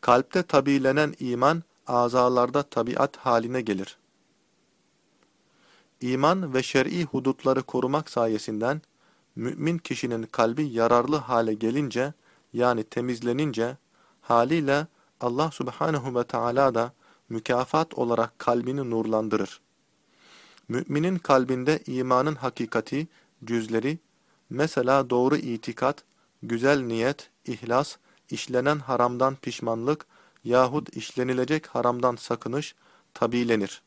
Kalpte tabilenen iman, azalarda tabiat haline gelir. İman ve şer'i hudutları korumak sayesinden, mümin kişinin kalbi yararlı hale gelince, yani temizlenince, haliyle Allah subhanehu ve Teala da mükafat olarak kalbini nurlandırır. Müminin kalbinde imanın hakikati, cüzleri, mesela doğru itikat, güzel niyet, ihlas, işlenen haramdan pişmanlık yahut işlenilecek haramdan sakınış tabilenir.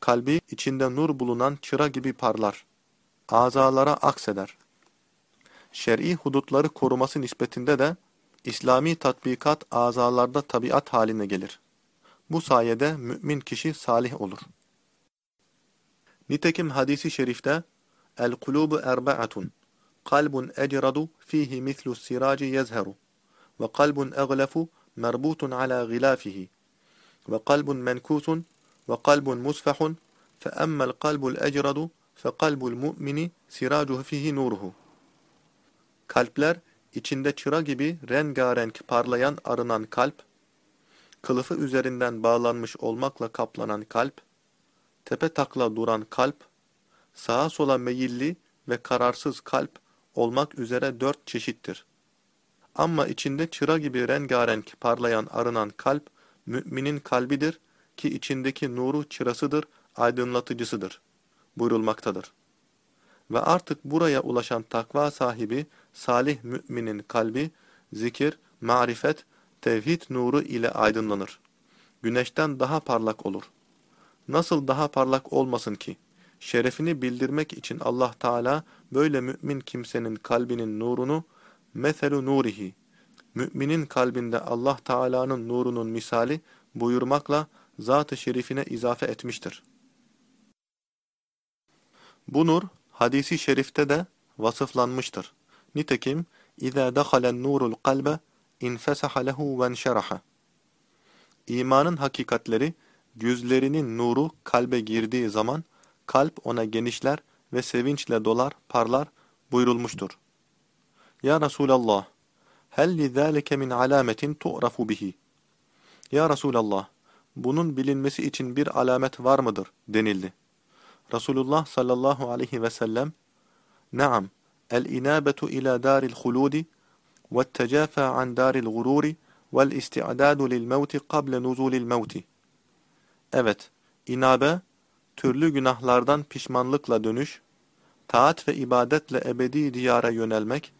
Kalbi içinde nur bulunan çıra gibi parlar. Azalara akseder. Şer'i hudutları koruması nispetinde de İslami tatbikat azalarda tabiat haline gelir. Bu sayede mümin kişi salih olur. Nitekim hadisi şerifte El-kulubu erba'atun kalbun ecradu fihi mislu siraci yezheru ve kalbun eglefu merbutun ala gilafihi. Ve kalbun menkusun ve kalbun musfahun. Fe emmel kalbul ecradu fe kalbul mu'mini siracuhu fihi nuruhu. Kalpler içinde çıra gibi rengarenk parlayan arınan kalp, kılıfı üzerinden bağlanmış olmakla kaplanan kalp, tepe takla duran kalp, sağa sola meyilli ve kararsız kalp olmak üzere dört çeşittir. Ama içinde çıra gibi rengarenk parlayan arınan kalp, müminin kalbidir ki içindeki nuru çırasıdır, aydınlatıcısıdır, buyurulmaktadır. Ve artık buraya ulaşan takva sahibi, salih müminin kalbi, zikir, marifet, tevhid nuru ile aydınlanır. Güneşten daha parlak olur. Nasıl daha parlak olmasın ki? Şerefini bildirmek için Allah Teala böyle mümin kimsenin kalbinin nurunu meselu nurihi müminin kalbinde Allah Teala'nın nurunun misali buyurmakla zat-ı şerifine izafe etmiştir. Bu nur hadisi şerifte de vasıflanmıştır. Nitekim اِذَا دَخَلَ النُّورُ الْقَلْبَ اِنْفَسَحَ لَهُ وَانْشَرَحَ İmanın hakikatleri, yüzlerinin nuru kalbe girdiği zaman, kalp ona genişler ve sevinçle dolar, parlar buyurulmuştur. Ya Resulallah, hel lizâlike min alâmetin tu'rafu bihi. Ya Resulallah, bunun bilinmesi için bir alamet var mıdır denildi. Resulullah sallallahu aleyhi ve sellem, Naam, el-inabetu ila daril huludi an daril gururi vel-isti'dadu lil mevti kable nuzulil mevti. Evet, inabe, türlü günahlardan pişmanlıkla dönüş, taat ve ibadetle ebedi diyara yönelmek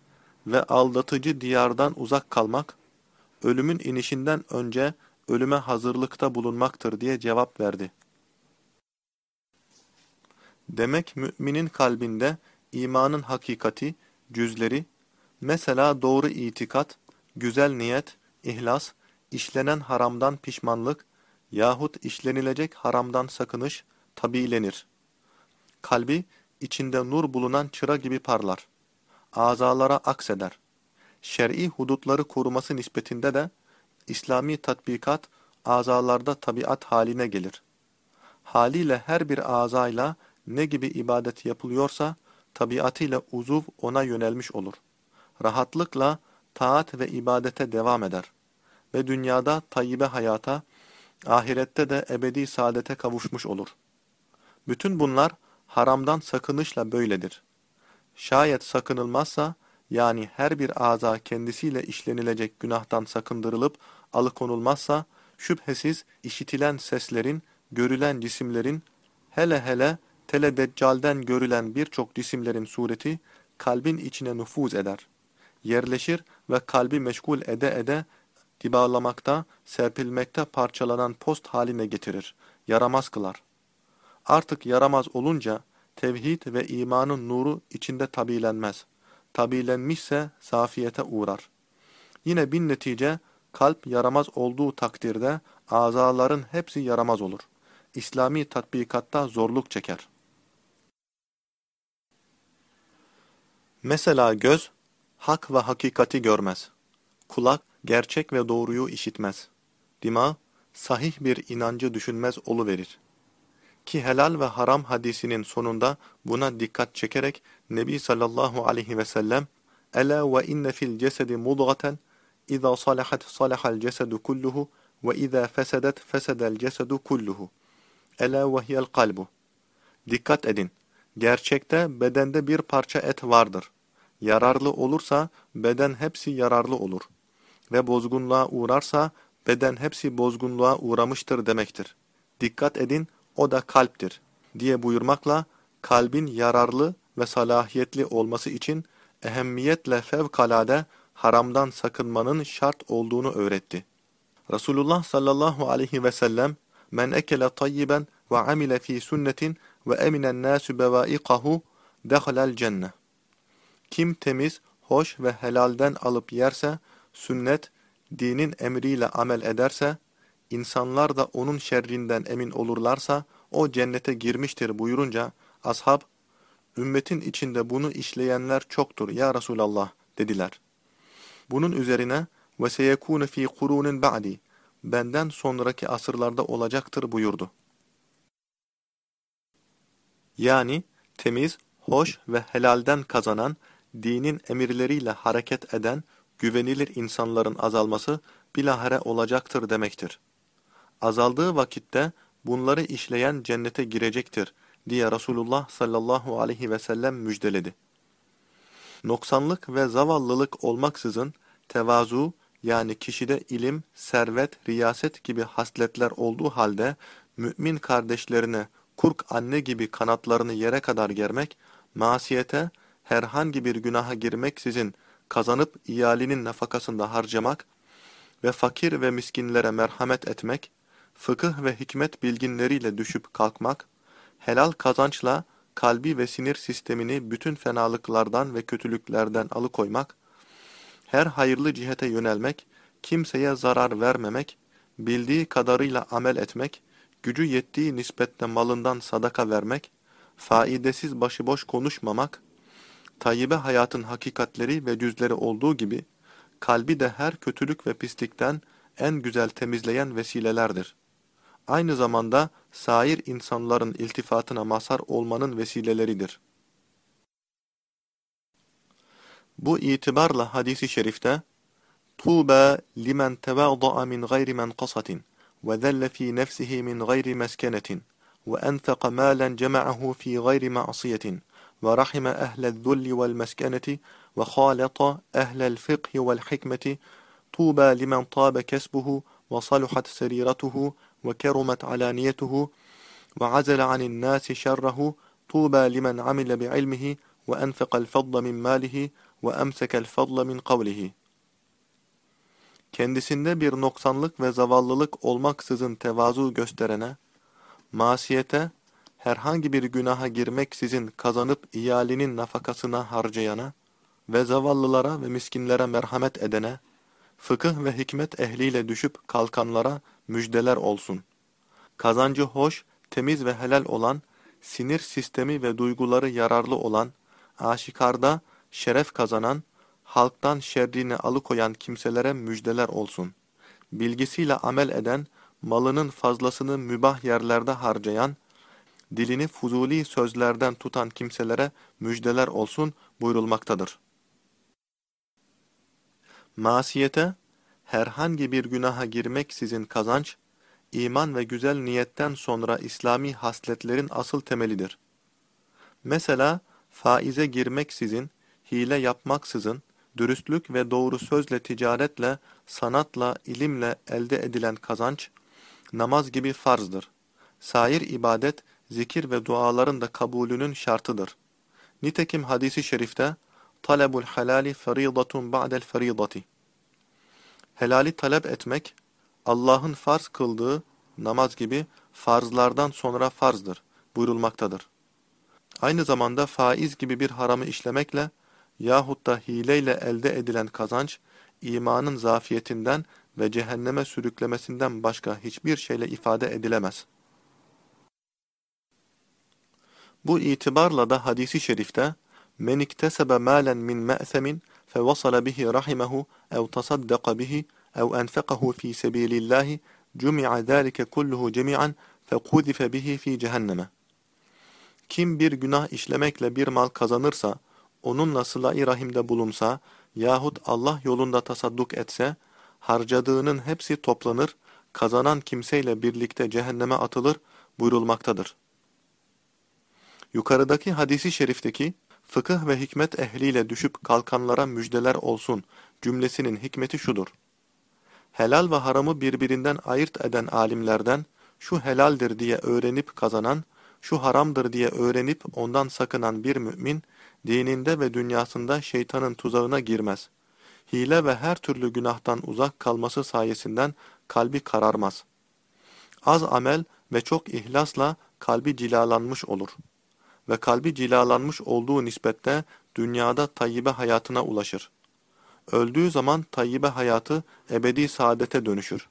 ve aldatıcı diyardan uzak kalmak, ölümün inişinden önce ölüme hazırlıkta bulunmaktır diye cevap verdi. Demek müminin kalbinde imanın hakikati, cüzleri, mesela doğru itikat, güzel niyet, ihlas, işlenen haramdan pişmanlık yahut işlenilecek haramdan sakınış tabiilenir. Kalbi, içinde nur bulunan çıra gibi parlar. Azalara akseder. Şer'i hudutları koruması nispetinde de İslami tatbikat azalarda tabiat haline gelir. Haliyle her bir azayla ne gibi ibadet yapılıyorsa tabiatıyla uzuv ona yönelmiş olur. Rahatlıkla taat ve ibadete devam eder. Ve dünyada tayyibe hayata, ahirette de ebedi saadete kavuşmuş olur. Bütün bunlar haramdan sakınışla böyledir. Şayet sakınılmazsa, yani her bir aza kendisiyle işlenilecek günahtan sakındırılıp alıkonulmazsa, şüphesiz işitilen seslerin, görülen cisimlerin, hele hele tele deccalden görülen birçok cisimlerin sureti, kalbin içine nüfuz eder. Yerleşir ve kalbi meşgul ede ede, dibalamakta, serpilmekte parçalanan post haline getirir, yaramaz kılar. Artık yaramaz olunca, tevhid ve imanın nuru içinde tabilenmez. Tabilenmişse zafiyete uğrar. Yine bin netice, kalp yaramaz olduğu takdirde azaların hepsi yaramaz olur. İslami tatbikatta zorluk çeker. Mesela göz, hak ve hakikati görmez. Kulak, gerçek ve doğruyu işitmez. Dima, sahih bir inancı düşünmez oluverir. Ki helal ve haram hadisinin sonunda buna dikkat çekerek Nebi sallallahu aleyhi ve sellem Ela ve inne fil cesedi mudgaten İza salahat salahal cesedu kulluhu ve izâ fesedet fesedel cesedu kulluhu. Ela ve hiyel kalbu. Dikkat edin. Gerçekte bedende bir parça et vardır. Yararlı olursa beden hepsi yararlı olur. Ve bozgunluğa uğrarsa beden hepsi bozgunluğa uğramıştır demektir. Dikkat edin o da kalptir diye buyurmakla kalbin yararlı ve salahiyetli olması için ehemmiyetle fevkalade haramdan sakınmanın şart olduğunu öğretti. Resulullah sallallahu aleyhi ve sellem men ekele tayyiben ve amile fi sünnetin ve eminen nasu bevaikahu dehalel cenne. Kim temiz, hoş ve helalden alıp yerse, sünnet, dinin emriyle amel ederse, insanlar da onun şerrinden emin olurlarsa, o cennete girmiştir buyurunca, ashab, ümmetin içinde bunu işleyenler çoktur ya Resulallah dediler. Bunun üzerine, seyekûne fî kurûnin ba'di, benden sonraki asırlarda olacaktır buyurdu. Yani temiz, hoş ve helalden kazanan, dinin emirleriyle hareket eden, güvenilir insanların azalması bilahare olacaktır demektir. Azaldığı vakitte bunları işleyen cennete girecektir diye Resulullah sallallahu aleyhi ve sellem müjdeledi. Noksanlık ve zavallılık olmaksızın tevazu yani kişide ilim, servet, riyaset gibi hasletler olduğu halde mümin kardeşlerine kurk anne gibi kanatlarını yere kadar germek, masiyete, herhangi bir günaha girmeksizin kazanıp iyalinin nafakasında harcamak ve fakir ve miskinlere merhamet etmek, fıkıh ve hikmet bilginleriyle düşüp kalkmak, helal kazançla kalbi ve sinir sistemini bütün fenalıklardan ve kötülüklerden alıkoymak, her hayırlı cihete yönelmek, kimseye zarar vermemek, bildiği kadarıyla amel etmek, gücü yettiği nispette malından sadaka vermek, faidesiz başıboş konuşmamak, tayyibe hayatın hakikatleri ve cüzleri olduğu gibi, kalbi de her kötülük ve pislikten en güzel temizleyen vesilelerdir. Aynı zamanda sair insanların iltifatına mazhar olmanın vesileleridir. Bu itibarla hadisi şerifte Tuğba limen tevâda'a min gayri menqasatin ve zelle fi nefsihi min gayri meskenetin ve enfeqa mâlen cema'ahu fi gayri ma'asiyetin ve rahime ehlel zulli vel meskeneti ve khâleta ehlel fiqhi vel hikmeti Tuğba limen tâbe kesbuhu ve saluhat serîratuhu ve kerumet alaniyetuhu ve azele anin nâsi şerrehu Tuğba limen amile bi'ilmihi ve enfeqal fadla min mâlihi ve emsekel fadla min kavlihi. Kendisinde bir noksanlık ve zavallılık olmaksızın tevazu gösterene, masiyete, herhangi bir günaha girmeksizin kazanıp iyalinin nafakasına harcayana ve zavallılara ve miskinlere merhamet edene, fıkıh ve hikmet ehliyle düşüp kalkanlara müjdeler olsun. Kazancı hoş, temiz ve helal olan, sinir sistemi ve duyguları yararlı olan, aşikarda şeref kazanan, halktan şerrini alıkoyan kimselere müjdeler olsun. Bilgisiyle amel eden, malının fazlasını mübah yerlerde harcayan, dilini fuzuli sözlerden tutan kimselere müjdeler olsun buyurulmaktadır. Masiyete, herhangi bir günaha girmek sizin kazanç, iman ve güzel niyetten sonra İslami hasletlerin asıl temelidir. Mesela, faize girmek sizin, hile yapmaksızın, dürüstlük ve doğru sözle ticaretle, sanatla, ilimle elde edilen kazanç, namaz gibi farzdır. Sair ibadet, zikir ve duaların da kabulünün şartıdır. Nitekim hadisi şerifte, talebul halali feridatun ba'del feridati. Helali talep etmek, Allah'ın farz kıldığı namaz gibi farzlardan sonra farzdır buyurulmaktadır. Aynı zamanda faiz gibi bir haramı işlemekle yahut da hileyle elde edilen kazanç, imanın zafiyetinden ve cehenneme sürüklemesinden başka hiçbir şeyle ifade edilemez. Bu itibarla da hadisi şerifte, men iktesebe malen min me'semin fevasala bihi rahimehu ev tasaddaka bihi ev enfekahu fi sebilillahi cumi'a zâlike kulluhu cemi'an fekuzife bihi fi cehenneme. Kim bir günah işlemekle bir mal kazanırsa, onunla sıla-i rahimde bulunsa, yahut Allah yolunda tasadduk etse, harcadığının hepsi toplanır, kazanan kimseyle birlikte cehenneme atılır buyurulmaktadır. Yukarıdaki hadisi şerifteki fıkıh ve hikmet ehliyle düşüp kalkanlara müjdeler olsun cümlesinin hikmeti şudur. Helal ve haramı birbirinden ayırt eden alimlerden şu helaldir diye öğrenip kazanan, şu haramdır diye öğrenip ondan sakınan bir mümin, dininde ve dünyasında şeytanın tuzağına girmez. Hile ve her türlü günahtan uzak kalması sayesinden kalbi kararmaz. Az amel ve çok ihlasla kalbi cilalanmış olur. Ve kalbi cilalanmış olduğu nispette dünyada tayyibe hayatına ulaşır. Öldüğü zaman tayyibe hayatı ebedi saadete dönüşür.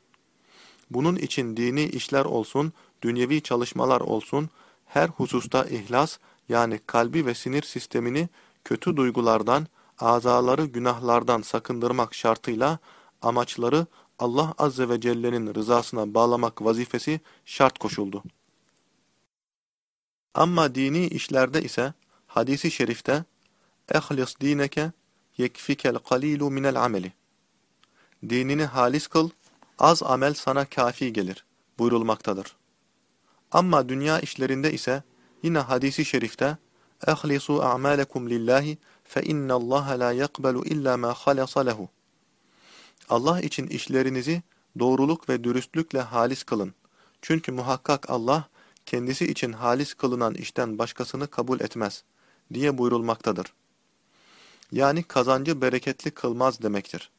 Bunun için dini işler olsun, dünyevi çalışmalar olsun, her hususta ihlas yani kalbi ve sinir sistemini kötü duygulardan, azaları günahlardan sakındırmak şartıyla amaçları Allah Azze ve Celle'nin rızasına bağlamak vazifesi şart koşuldu. Amma dini işlerde ise hadisi şerifte "Ehlis dineke yekfikel qalilu minel ameli." Dinini halis kıl, az amel sana kafi gelir buyurulmaktadır. Amma dünya işlerinde ise yine hadisi şerifte "Ehlisu a'malekum lillahi fe innallaha la yaqbalu illa ma halasa lehu." Allah için işlerinizi doğruluk ve dürüstlükle halis kılın. Çünkü muhakkak Allah kendisi için halis kılınan işten başkasını kabul etmez diye buyurulmaktadır. Yani kazancı bereketli kılmaz demektir.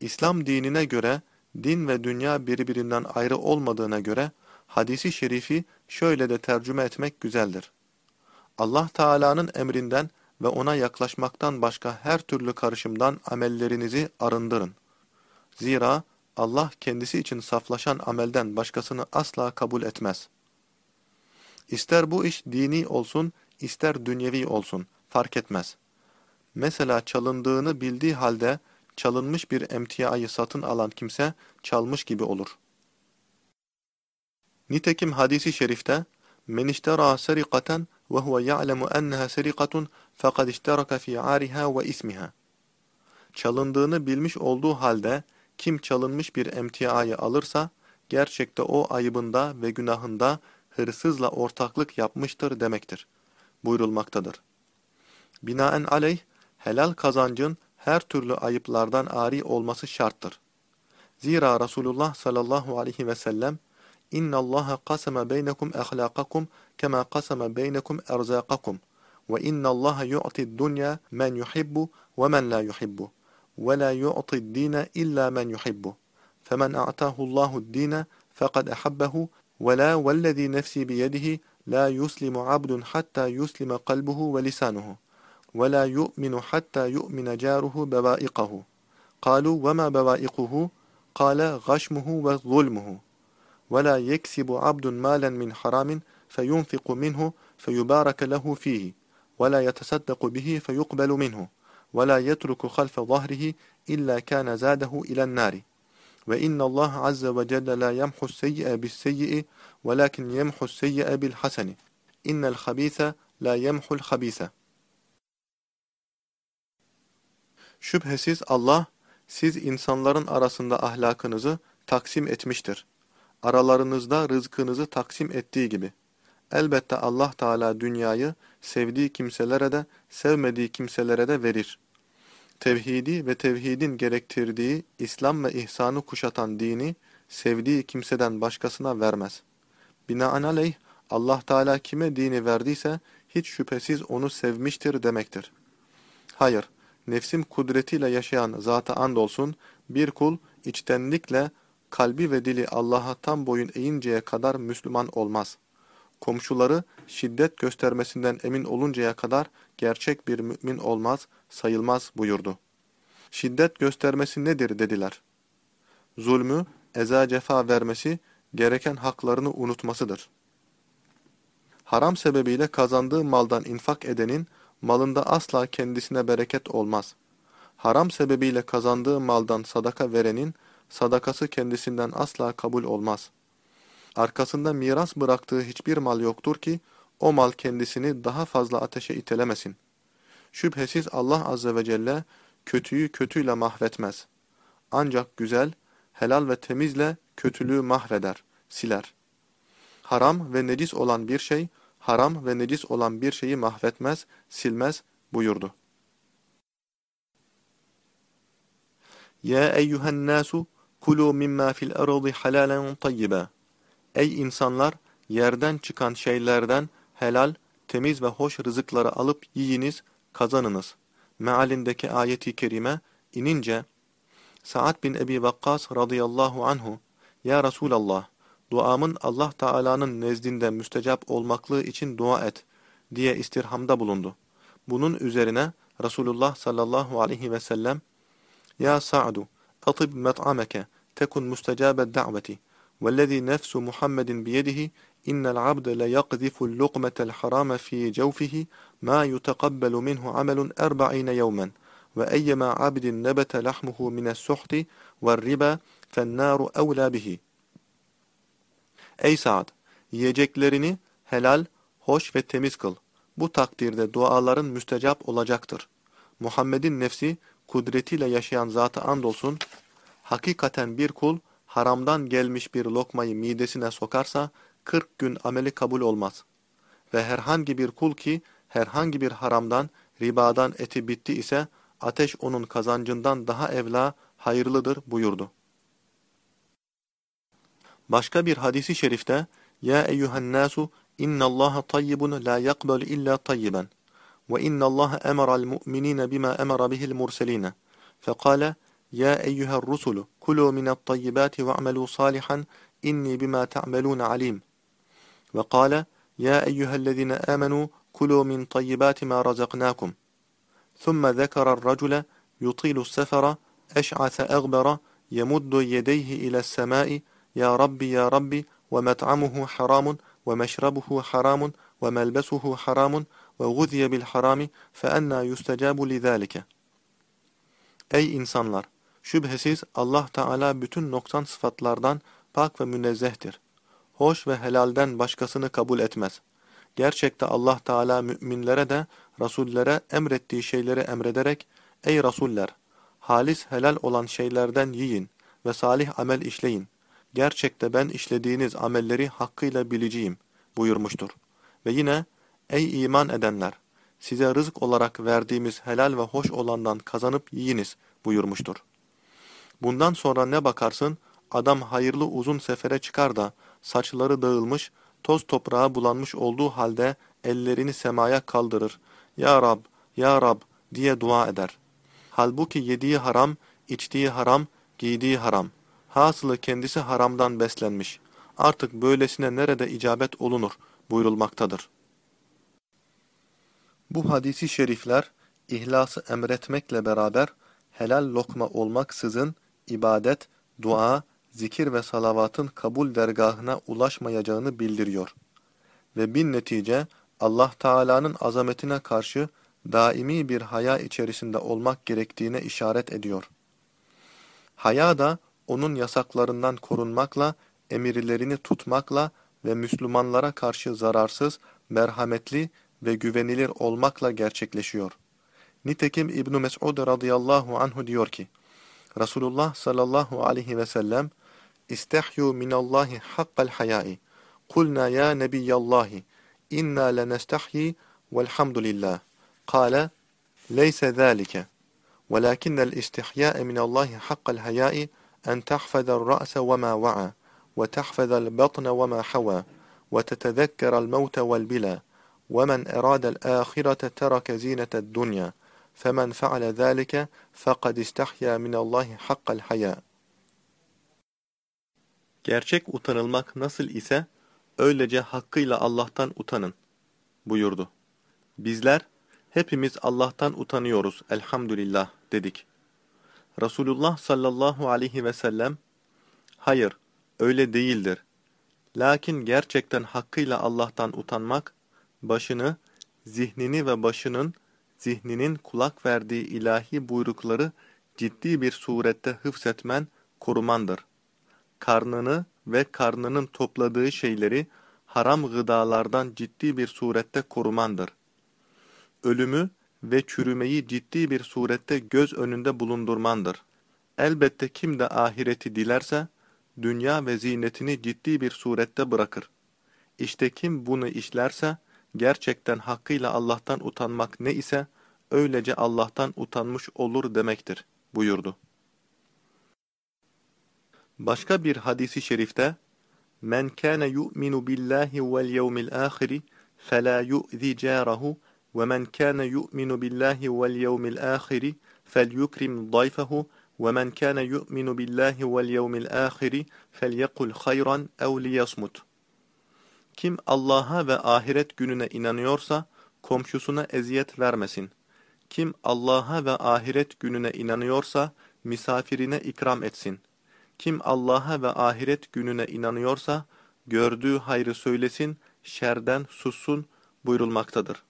İslam dinine göre din ve dünya birbirinden ayrı olmadığına göre hadisi şerifi şöyle de tercüme etmek güzeldir. Allah Teala'nın emrinden ve ona yaklaşmaktan başka her türlü karışımdan amellerinizi arındırın. Zira Allah kendisi için saflaşan amelden başkasını asla kabul etmez. İster bu iş dini olsun, ister dünyevi olsun, fark etmez. Mesela çalındığını bildiği halde çalınmış bir emtiayı satın alan kimse çalmış gibi olur. Nitekim hadisi şerifte men iştera serikaten ve huve ya'lemu enneha serikatun fekad işteraka fi ariha ve ismiha. Çalındığını bilmiş olduğu halde kim çalınmış bir emtiayı alırsa gerçekte o ayıbında ve günahında hırsızla ortaklık yapmıştır demektir. Buyurulmaktadır. Binaen aleyh helal kazancın her türlü ayıplardan ari olması şarttır. Zira Resulullah sallallahu aleyhi ve sellem İnna Allah qasama beynekum ahlakakum kema qasama beynekum erzakakum ve inna Allah yu'ti dunya men yuhibbu ve men la yuhibbu ve la yu'ti dine illa men yuhibbu femen a'tahu Allahu ولا والذي نفسي بيده لا يسلم عبد حتى يسلم قلبه ولسانه ولا يؤمن حتى يؤمن جاره بوائقه. قالوا وما بوائقه؟ قال غشمه وظلمه. ولا يكسب عبد مالا من حرام فينفق منه فيبارك له فيه ولا يتصدق به فيقبل منه ولا يترك خلف ظهره إلا كان زاده إلى النار. Ve inna Allah azze ve celle la yemhus seyyi'e bis seyyi'i velakin yemhus seyyi'e bil haseni. İnnel habise la yemhul habise. Şüphesiz Allah siz insanların arasında ahlakınızı taksim etmiştir. Aralarınızda rızkınızı taksim ettiği gibi. Elbette Allah Teala dünyayı sevdiği kimselere de sevmediği kimselere de verir. Tevhidi ve tevhidin gerektirdiği İslam ve ihsanı kuşatan dini sevdiği kimseden başkasına vermez. Binaenaleyh Allah Teala kime dini verdiyse hiç şüphesiz onu sevmiştir demektir. Hayır, nefsim kudretiyle yaşayan zata andolsun bir kul içtenlikle kalbi ve dili Allah'a tam boyun eğinceye kadar Müslüman olmaz. Komşuları şiddet göstermesinden emin oluncaya kadar gerçek bir mümin olmaz, sayılmaz buyurdu. Şiddet göstermesi nedir dediler. Zulmü, eza cefa vermesi, gereken haklarını unutmasıdır. Haram sebebiyle kazandığı maldan infak edenin, malında asla kendisine bereket olmaz. Haram sebebiyle kazandığı maldan sadaka verenin, sadakası kendisinden asla kabul olmaz. Arkasında miras bıraktığı hiçbir mal yoktur ki, o mal kendisini daha fazla ateşe itelemesin. Şüphesiz Allah Azze ve Celle, kötüyü kötüyle mahvetmez. Ancak güzel, helal ve temizle kötülüğü mahveder, siler. Haram ve necis olan bir şey, haram ve necis olan bir şeyi mahvetmez, silmez buyurdu. Ya eyyühen nasu kulu mimma fil ardı halalen tayyiba. Ey insanlar, yerden çıkan şeylerden helal, temiz ve hoş rızıkları alıp yiyiniz, kazanınız. Mealindeki ayeti kerime inince Sa'ad bin Ebi Vakkas radıyallahu anhu Ya Resulallah duamın Allah Teala'nın nezdinde müstecap olmaklığı için dua et diye istirhamda bulundu. Bunun üzerine Resulullah sallallahu aleyhi ve sellem Ya Sa'du atib met'ameke tekun müstecabed da'veti biyedihi innel abde le yakzifu lukmetel harame fi cevfihi ma yutekabbalu minhu amelun erba'ine yevmen ve eyyema abdin nebete lahmuhu mines suhti ve riba fennâru evlâ bihi Ey Saad! Yiyeceklerini helal, hoş ve temiz kıl. Bu takdirde duaların müstecap olacaktır. Muhammed'in nefsi kudretiyle yaşayan zata andolsun, hakikaten bir kul haramdan gelmiş bir lokmayı midesine sokarsa 40 gün ameli kabul olmaz. Ve herhangi bir kul ki herhangi bir haramdan, ribadan eti bitti ise ateş onun kazancından daha evla, hayırlıdır buyurdu. Başka bir hadisi şerifte Ya eyyühen nasu innallaha tayyibun la yakbalu illa tayyiban ve innallaha emara'l mu'minina bima emara bihil murselina fekale يا أيها الرسل كلوا من الطيبات واعملوا صالحا إني بما تعملون عليم وقال يا أيها الذين آمنوا كلوا من طيبات ما رزقناكم ثم ذكر الرجل يطيل السفر أشعث أغبر يمد يديه إلى السماء يا ربي يا ربي ومطعمه حرام ومشربه حرام وملبسه حرام وغذي بالحرام فأنا يستجاب لذلك Ey insanlar! Şüphesiz Allah Teala bütün noksan sıfatlardan pak ve münezzehtir. Hoş ve helalden başkasını kabul etmez. Gerçekte Allah Teala müminlere de rasullere emrettiği şeyleri emrederek Ey rasuller! Halis helal olan şeylerden yiyin ve salih amel işleyin. Gerçekte ben işlediğiniz amelleri hakkıyla bileceğim buyurmuştur. Ve yine ey iman edenler size rızık olarak verdiğimiz helal ve hoş olandan kazanıp yiyiniz buyurmuştur. Bundan sonra ne bakarsın adam hayırlı uzun sefere çıkar da saçları dağılmış, toz toprağa bulanmış olduğu halde ellerini semaya kaldırır. Ya Rab, Ya Rab diye dua eder. Halbuki yediği haram, içtiği haram, giydiği haram. Hasılı kendisi haramdan beslenmiş. Artık böylesine nerede icabet olunur buyurulmaktadır. Bu hadisi şerifler ihlası emretmekle beraber helal lokma olmaksızın ibadet, dua, zikir ve salavatın kabul dergahına ulaşmayacağını bildiriyor. Ve bin netice Allah Teala'nın azametine karşı daimi bir haya içerisinde olmak gerektiğine işaret ediyor. Haya da onun yasaklarından korunmakla, emirlerini tutmakla ve Müslümanlara karşı zararsız, merhametli ve güvenilir olmakla gerçekleşiyor. Nitekim İbn Mes'ud radıyallahu anhu diyor ki, Resulullah sallallahu aleyhi ve sellem, İstehyu minallahi hakkal hayai. Kulna ya nebiyallahi, inna lenestahyi velhamdülillah. Kale, leyse zâlike. ولكن الاستحياء من الله حق الحياء أن تحفظ الرأس وما وعى وتحفظ البطن وما حوى وتتذكر الموت والبلى ومن أراد الآخرة ترك زينة الدنيا فمن فعل ذلك فقد استحيا من الله حق الحياء Gerçek utanılmak nasıl ise öylece hakkıyla Allah'tan utanın buyurdu. Bizler hepimiz Allah'tan utanıyoruz elhamdülillah dedik. Resulullah sallallahu aleyhi ve sellem, hayır, öyle değildir. Lakin gerçekten hakkıyla Allah'tan utanmak, başını, zihnini ve başının, zihninin kulak verdiği ilahi buyrukları ciddi bir surette hıfzetmen, korumandır. Karnını ve karnının topladığı şeyleri haram gıdalardan ciddi bir surette korumandır. Ölümü ve çürümeyi ciddi bir surette göz önünde bulundurmandır. Elbette kim de ahireti dilerse, dünya ve zinetini ciddi bir surette bırakır. İşte kim bunu işlerse, gerçekten hakkıyla Allah'tan utanmak ne ise, öylece Allah'tan utanmış olur demektir, buyurdu. Başka bir hadisi şerifte, Men kana yu'minu billahi vel yevmil ahiri fela yu'zi carahu ve men kana yu'minu billahi vel yevmil ahiri fel yukrim dayfahu ve men kana yu'minu billahi vel yevmil ahiri fel yekul hayran ev liyasmut.'' Kim Allah'a ve ahiret gününe inanıyorsa, komşusuna eziyet vermesin. Kim Allah'a ve ahiret gününe inanıyorsa, misafirine ikram etsin. Kim Allah'a ve ahiret gününe inanıyorsa, gördüğü hayrı söylesin, şerden sussun buyurulmaktadır.